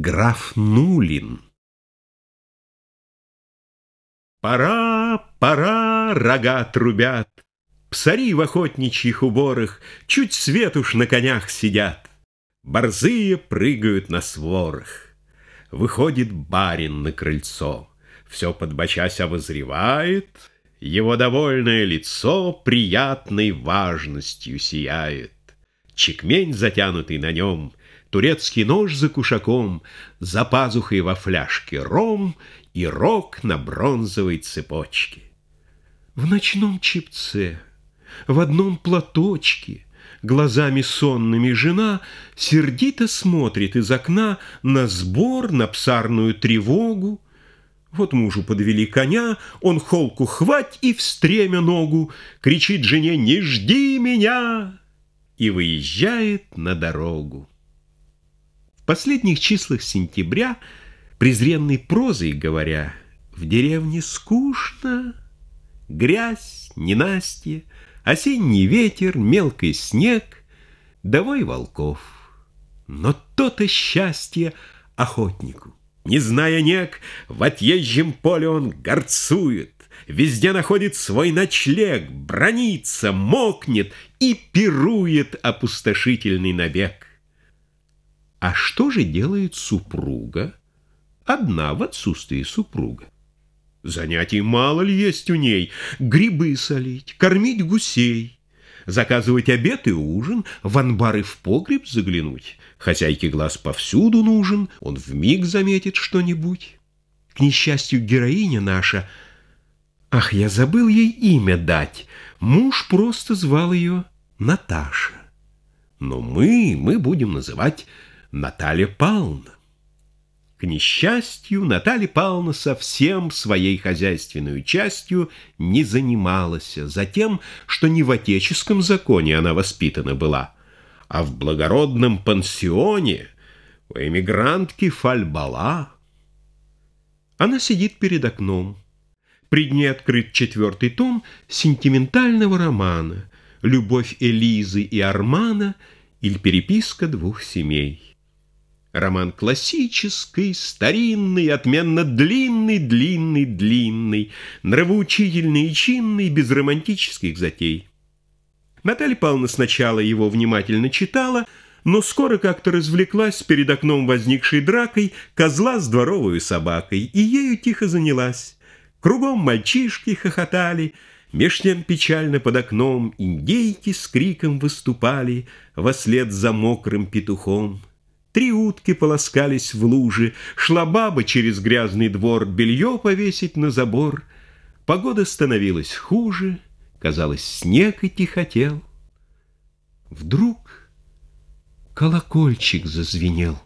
Граф Нулин. Пора, пора, рога трубят, Псари в охотничьих уборах Чуть свет уж на конях сидят, Борзые прыгают на сворах. Выходит барин на крыльцо, Все подбочась обозревает, Его довольное лицо Приятной важностью сияет. Чекмень, затянутый на нем, Турецкий нож за кушаком, За пазухой во фляжке ром И рог на бронзовой цепочке. В ночном чипце, в одном платочке, Глазами сонными жена Сердито смотрит из окна На сбор, на псарную тревогу. Вот мужу подвели коня, он холку хвать и в стремя ногу, Кричит жене «Не жди меня!» и выезжает на дорогу последних числах сентября, презренной прозой говоря, в деревне скучно, грязь, ненастье, осенний ветер, мелкий снег, давай волков. Но то-то счастье охотнику. Не зная нек, в отъезжем поле он горцует, Везде находит свой ночлег, бронится, мокнет и пирует опустошительный набег. А что же делает супруга? Одна в отсутствии супруга. Занятий мало ли есть у ней. Грибы солить, кормить гусей, заказывать обед и ужин, в анбар в погреб заглянуть. Хозяйке глаз повсюду нужен, он вмиг заметит что-нибудь. К несчастью, героиня наша... Ах, я забыл ей имя дать. Муж просто звал ее Наташа. Но мы, мы будем называть Наталья Павловна. К несчастью, Наталья Павловна совсем своей хозяйственной частью не занималась, за тем, что не в отеческом законе она воспитана была, а в благородном пансионе у эмигрантки Фальбала. Она сидит перед окном. Пред ней открыт четвертый том сентиментального романа «Любовь Элизы и Армана» или переписка двух семей. Роман классический, старинный, отменно длинный, длинный, длинный, нравоучительный и чинный, без романтических затей. Наталья Павловна сначала его внимательно читала, но скоро как-то развлеклась перед окном возникшей дракой козла с дворовой собакой и ею тихо занялась. Кругом мальчишки хохотали, меж тем печально под окном индейки с криком выступали вслед за мокрым петухом. Три утки полоскались в луже, Шла баба через грязный двор Белье повесить на забор. Погода становилась хуже, Казалось, снег идти хотел. Вдруг колокольчик зазвенел.